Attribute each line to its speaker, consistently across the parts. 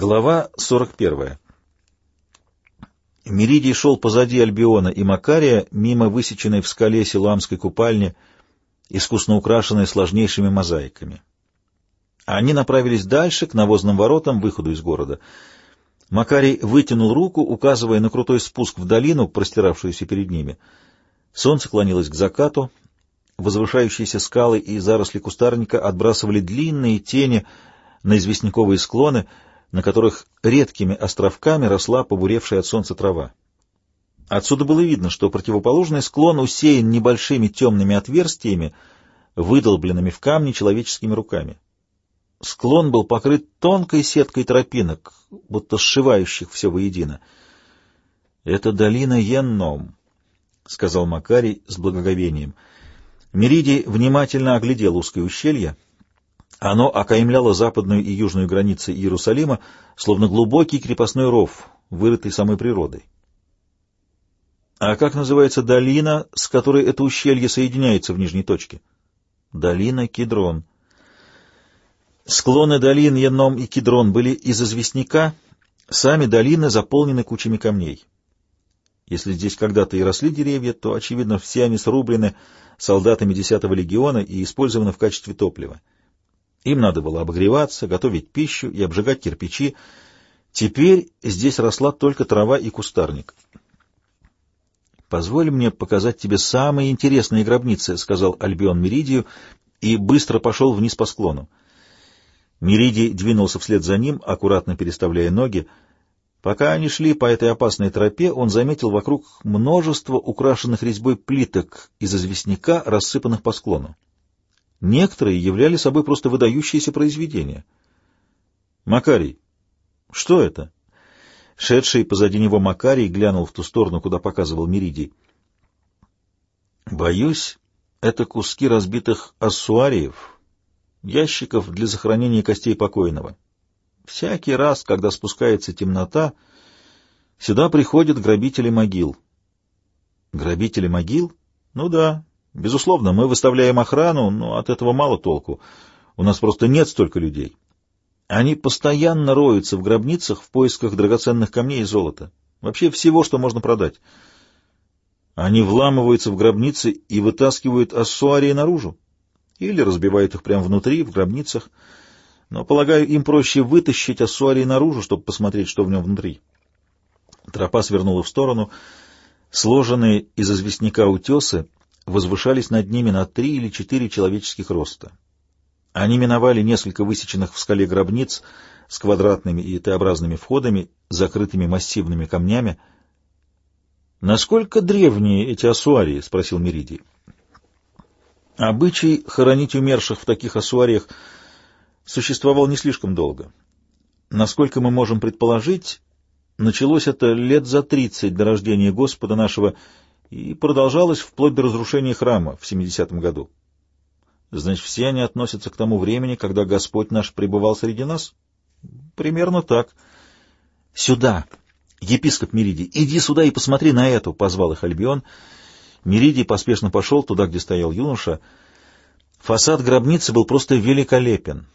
Speaker 1: Глава 41. Меридий шел позади Альбиона и Макария, мимо высеченной в скале Силуамской купальни, искусно украшенной сложнейшими мозаиками. Они направились дальше, к навозным воротам, выходу из города. Макарий вытянул руку, указывая на крутой спуск в долину, простиравшуюся перед ними. Солнце клонилось к закату, возвышающиеся скалы и заросли кустарника отбрасывали длинные тени на известняковые склоны — на которых редкими островками росла побуревшая от солнца трава. Отсюда было видно, что противоположный склон усеян небольшими темными отверстиями, выдолбленными в камне человеческими руками. Склон был покрыт тонкой сеткой тропинок, будто сшивающих все воедино. — Это долина Йенном, — сказал Макарий с благоговением. Меридий внимательно оглядел узкое ущелье — оно окаймляло западную и южную границы Иерусалима, словно глубокий крепостной ров, вырытый самой природой. А как называется долина, с которой это ущелье соединяется в нижней точке? Долина Кедрон. Склоны долин Яном и Кедрон были из известняка, сами долины заполнены кучами камней. Если здесь когда-то и росли деревья, то, очевидно, все они срублены солдатами 10-го легиона и использованы в качестве топлива. Им надо было обогреваться, готовить пищу и обжигать кирпичи. Теперь здесь росла только трава и кустарник. «Позволь мне показать тебе самые интересные гробницы», — сказал Альбион Меридию и быстро пошел вниз по склону. Меридий двинулся вслед за ним, аккуратно переставляя ноги. Пока они шли по этой опасной тропе, он заметил вокруг множество украшенных резьбой плиток из известняка, рассыпанных по склону. Некоторые являли собой просто выдающиеся произведения. «Макарий, что это?» Шедший позади него Макарий глянул в ту сторону, куда показывал Меридий. «Боюсь, это куски разбитых ассуариев, ящиков для захоронения костей покойного. Всякий раз, когда спускается темнота, сюда приходят грабители могил». «Грабители могил? Ну да, Безусловно, мы выставляем охрану, но от этого мало толку. У нас просто нет столько людей. Они постоянно роются в гробницах в поисках драгоценных камней и золота. Вообще всего, что можно продать. Они вламываются в гробницы и вытаскивают ассуарии наружу. Или разбивают их прямо внутри, в гробницах. Но, полагаю, им проще вытащить ассуарии наружу, чтобы посмотреть, что в нем внутри. Тропа свернула в сторону. Сложенные из известняка утесы возвышались над ними на три или четыре человеческих роста. Они миновали несколько высеченных в скале гробниц с квадратными и Т-образными входами, закрытыми массивными камнями. «Насколько древние эти асуарии?» — спросил Меридий. Обычай хоронить умерших в таких асуариях существовал не слишком долго. Насколько мы можем предположить, началось это лет за тридцать до рождения Господа нашего и продолжалось вплоть до разрушения храма в 70-м году. Значит, все они относятся к тому времени, когда Господь наш пребывал среди нас? Примерно так. Сюда, епископ Меридий, иди сюда и посмотри на эту, — позвал их Альбион. Меридий поспешно пошел туда, где стоял юноша. Фасад гробницы был просто великолепен.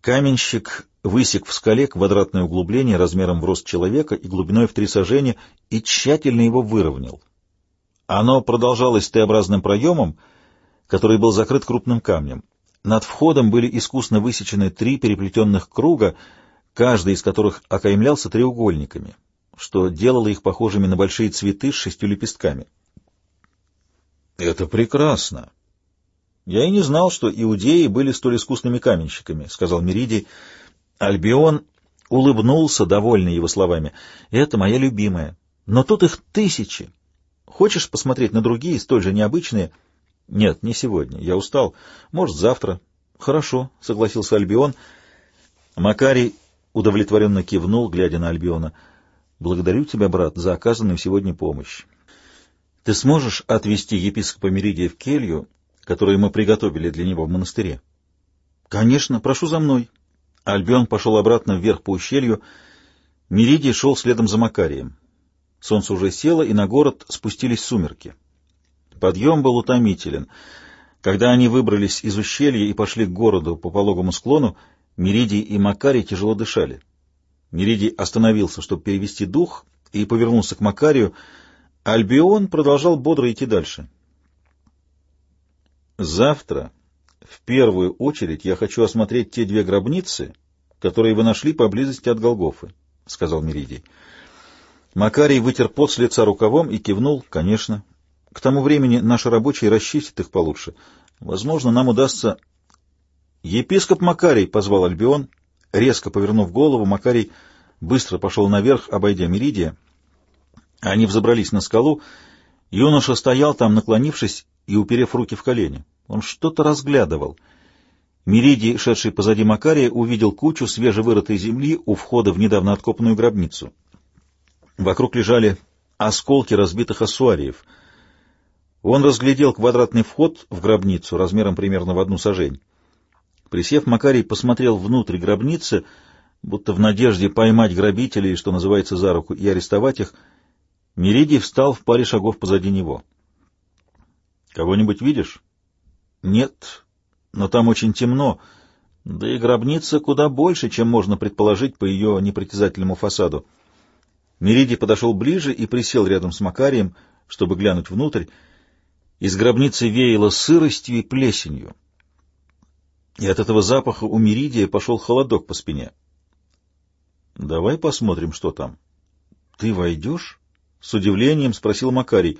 Speaker 1: Каменщик высек в скале квадратное углубление размером в рост человека и глубиной в три сажения и тщательно его выровнял. Оно продолжалось Т-образным проемом, который был закрыт крупным камнем. Над входом были искусно высечены три переплетенных круга, каждый из которых окаймлялся треугольниками, что делало их похожими на большие цветы с шестью лепестками. «Это прекрасно!» «Я и не знал, что иудеи были столь искусными каменщиками», — сказал Меридий. Альбион улыбнулся, довольный его словами. «Это моя любимая. Но тут их тысячи. Хочешь посмотреть на другие, столь же необычные?» «Нет, не сегодня. Я устал. Может, завтра». «Хорошо», — согласился Альбион. Макарий удовлетворенно кивнул, глядя на Альбиона. «Благодарю тебя, брат, за оказанную сегодня помощь. Ты сможешь отвезти епископа Меридия в келью которые мы приготовили для него в монастыре? — Конечно, прошу за мной. Альбион пошел обратно вверх по ущелью. Меридий шел следом за Макарием. Солнце уже село, и на город спустились сумерки. Подъем был утомителен. Когда они выбрались из ущелья и пошли к городу по пологому склону, Меридий и Макарий тяжело дышали. Меридий остановился, чтобы перевести дух, и повернулся к Макарию. Альбион продолжал бодро идти дальше. «Завтра, в первую очередь, я хочу осмотреть те две гробницы, которые вы нашли поблизости от Голгофы», — сказал Меридий. Макарий вытер пот с лица рукавом и кивнул, конечно. К тому времени наши рабочие расчистят их получше. Возможно, нам удастся... Епископ Макарий позвал Альбион. Резко повернув голову, Макарий быстро пошел наверх, обойдя Меридия. Они взобрались на скалу. Юноша стоял там, наклонившись и уперев руки в колени. Он что-то разглядывал. Меридий, шедший позади Макария, увидел кучу свежевырытой земли у входа в недавно откопанную гробницу. Вокруг лежали осколки разбитых ассуариев. Он разглядел квадратный вход в гробницу размером примерно в одну сажень. Присев, Макарий посмотрел внутрь гробницы, будто в надежде поймать грабителей, что называется, за руку, и арестовать их. Меридий встал в паре шагов позади него. — Кого-нибудь видишь? — Нет, но там очень темно, да и гробница куда больше, чем можно предположить по ее непритязательному фасаду. Меридий подошел ближе и присел рядом с Макарием, чтобы глянуть внутрь. Из гробницы веяло сыростью и плесенью. И от этого запаха у Меридия пошел холодок по спине. — Давай посмотрим, что там. — Ты войдешь? — с удивлением спросил Макарий.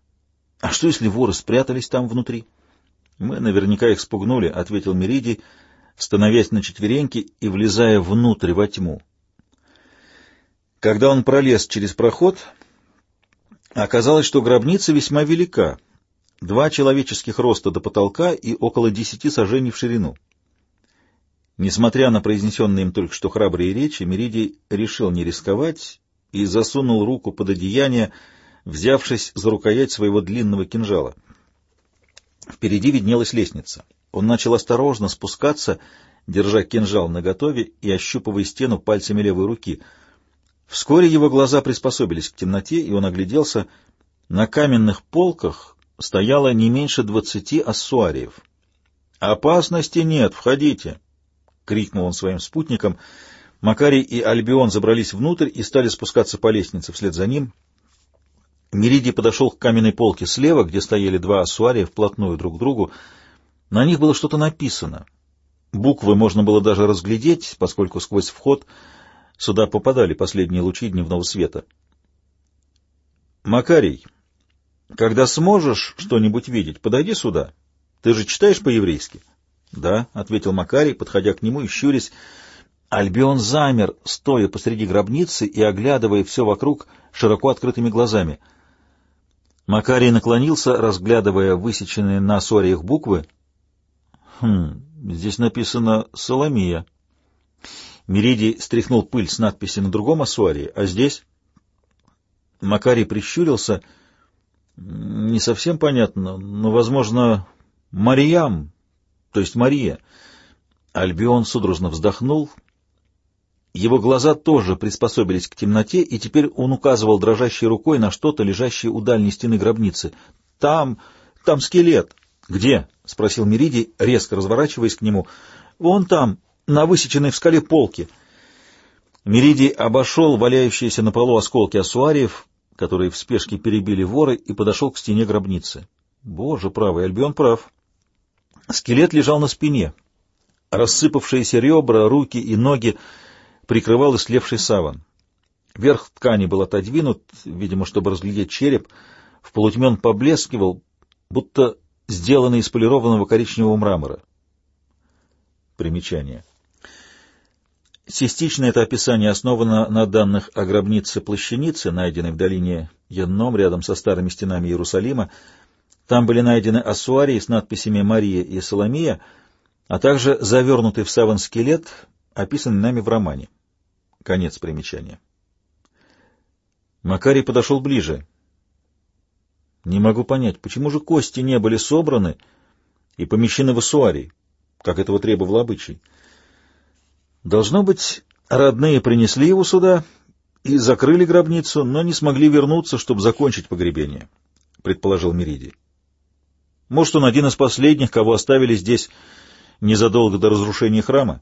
Speaker 1: — А что, если воры спрятались там внутри? — Мы наверняка их спугнули, — ответил Меридий, становясь на четвереньки и влезая внутрь во тьму. Когда он пролез через проход, оказалось, что гробница весьма велика, два человеческих роста до потолка и около десяти сажений в ширину. Несмотря на произнесенные им только что храбрые речи, Меридий решил не рисковать и засунул руку под одеяние, взявшись за рукоять своего длинного кинжала. Впереди виднелась лестница. Он начал осторожно спускаться, держа кинжал наготове и ощупывая стену пальцами левой руки — Вскоре его глаза приспособились к темноте, и он огляделся. На каменных полках стояло не меньше двадцати ассуариев. «Опасности нет, входите!» — крикнул он своим спутникам. Макарий и Альбион забрались внутрь и стали спускаться по лестнице вслед за ним. Меридий подошел к каменной полке слева, где стояли два ассуария вплотную друг к другу. На них было что-то написано. Буквы можно было даже разглядеть, поскольку сквозь вход — Сюда попадали последние лучи дневного света. «Макарий, когда сможешь что-нибудь видеть, подойди сюда. Ты же читаешь по-еврейски?» «Да», — ответил Макарий, подходя к нему и щурясь. Альбион замер, стоя посреди гробницы и оглядывая все вокруг широко открытыми глазами. Макарий наклонился, разглядывая высеченные на сориях буквы. «Хм, здесь написано «Соломия». Меридий стряхнул пыль с надписи на другом ассуаре, а здесь... Макарий прищурился. Не совсем понятно, но, возможно, Мариям, то есть Мария. Альбион судорожно вздохнул. Его глаза тоже приспособились к темноте, и теперь он указывал дрожащей рукой на что-то, лежащее у дальней стены гробницы. «Там, там скелет!» «Где?» — спросил Меридий, резко разворачиваясь к нему. «Вон там, на высеченной в скале полке. Меридий обошел валяющиеся на полу осколки асуариев, которые в спешке перебили воры, и подошел к стене гробницы. Боже правый, Альбион прав. Скелет лежал на спине. Рассыпавшиеся ребра, руки и ноги прикрывал истлевший саван. Верх ткани был отодвинут, видимо, чтобы разглядеть череп. В полутьме он поблескивал, будто сделанный из полированного коричневого мрамора. Примечание. Частично это описание основано на данных о гробнице Плащаницы, найденной в долине Янном, рядом со старыми стенами Иерусалима. Там были найдены ассуарии с надписями «Мария» и «Соломия», а также завернутый в саван скелет, описанный нами в романе. Конец примечания. Макарий подошел ближе. Не могу понять, почему же кости не были собраны и помещены в ассуарий, как этого требовал обычай? Должно быть, родные принесли его сюда и закрыли гробницу, но не смогли вернуться, чтобы закончить погребение, — предположил Меридий. Может, он один из последних, кого оставили здесь незадолго до разрушения храма?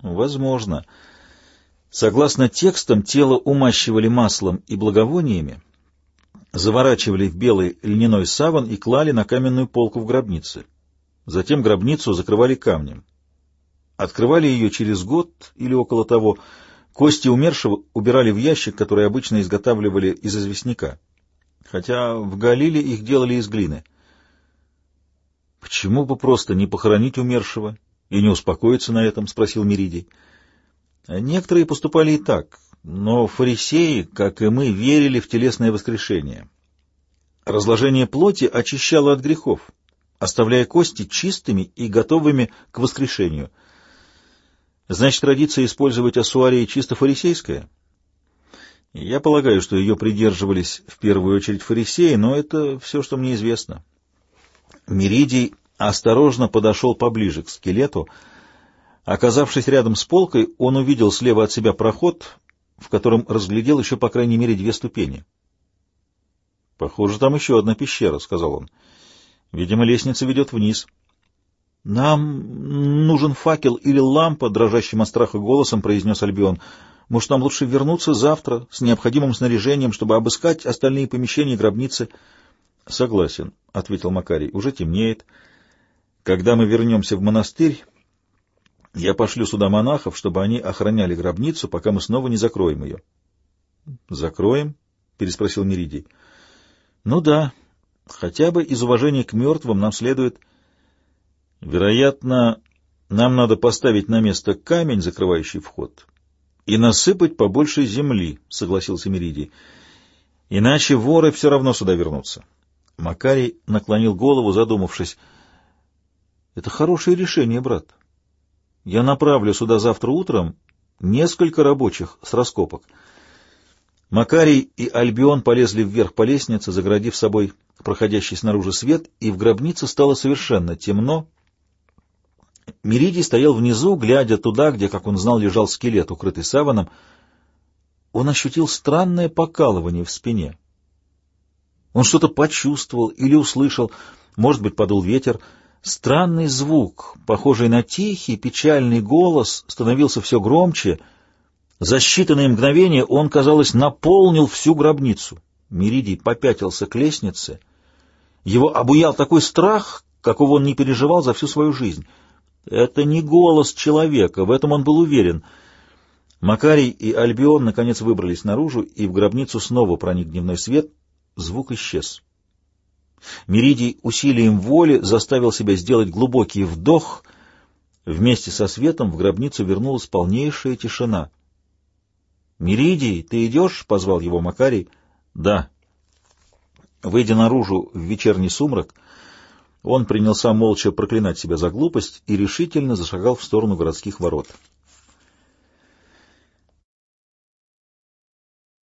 Speaker 1: Возможно. Согласно текстам, тело умащивали маслом и благовониями, заворачивали в белый льняной саван и клали на каменную полку в гробнице. Затем гробницу закрывали камнем. Открывали ее через год или около того. Кости умершего убирали в ящик, который обычно изготавливали из известняка, хотя в Галиле их делали из глины. «Почему бы просто не похоронить умершего и не успокоиться на этом?» — спросил Меридий. Некоторые поступали и так, но фарисеи, как и мы, верили в телесное воскрешение. Разложение плоти очищало от грехов, оставляя кости чистыми и готовыми к воскрешению. Значит, традиция использовать асуарии чисто фарисейская? Я полагаю, что ее придерживались в первую очередь фарисеи, но это все, что мне известно. Меридий осторожно подошел поближе к скелету. Оказавшись рядом с полкой, он увидел слева от себя проход, в котором разглядел еще по крайней мере две ступени. — Похоже, там еще одна пещера, — сказал он. — Видимо, лестница ведет вниз. — Нам нужен факел или лампа, — дрожащим от страха голосом произнес Альбион. — Может, нам лучше вернуться завтра с необходимым снаряжением, чтобы обыскать остальные помещения гробницы? — Согласен, — ответил Макарий. — Уже темнеет. Когда мы вернемся в монастырь, я пошлю сюда монахов, чтобы они охраняли гробницу, пока мы снова не закроем ее. — Закроем? — переспросил Меридий. — Ну да, хотя бы из уважения к мертвым нам следует... Вероятно, нам надо поставить на место камень, закрывающий вход, и насыпать побольше земли, — согласился Меридий. — Иначе воры все равно сюда вернутся. Макарий наклонил голову, задумавшись —— Это хорошее решение, брат. Я направлю сюда завтра утром несколько рабочих с раскопок. Макарий и Альбион полезли вверх по лестнице, заградив собой проходящий снаружи свет, и в гробнице стало совершенно темно. Меридий стоял внизу, глядя туда, где, как он знал, лежал скелет, укрытый саваном. Он ощутил странное покалывание в спине. Он что-то почувствовал или услышал, может быть, подул ветер — Странный звук, похожий на тихий, печальный голос, становился все громче. За считанные мгновения он, казалось, наполнил всю гробницу. Меридий попятился к лестнице. Его обуял такой страх, какого он не переживал за всю свою жизнь. Это не голос человека, в этом он был уверен. Макарий и Альбион наконец выбрались наружу, и в гробницу снова проник дневной свет. Звук исчез. Меридий усилием воли заставил себя сделать глубокий вдох. Вместе со светом в гробницу вернулась полнейшая тишина. «Меридий, ты идешь?» — позвал его Макарий. «Да». Выйдя наружу в вечерний сумрак, он принялся молча проклинать себя за глупость и решительно зашагал в сторону городских ворот.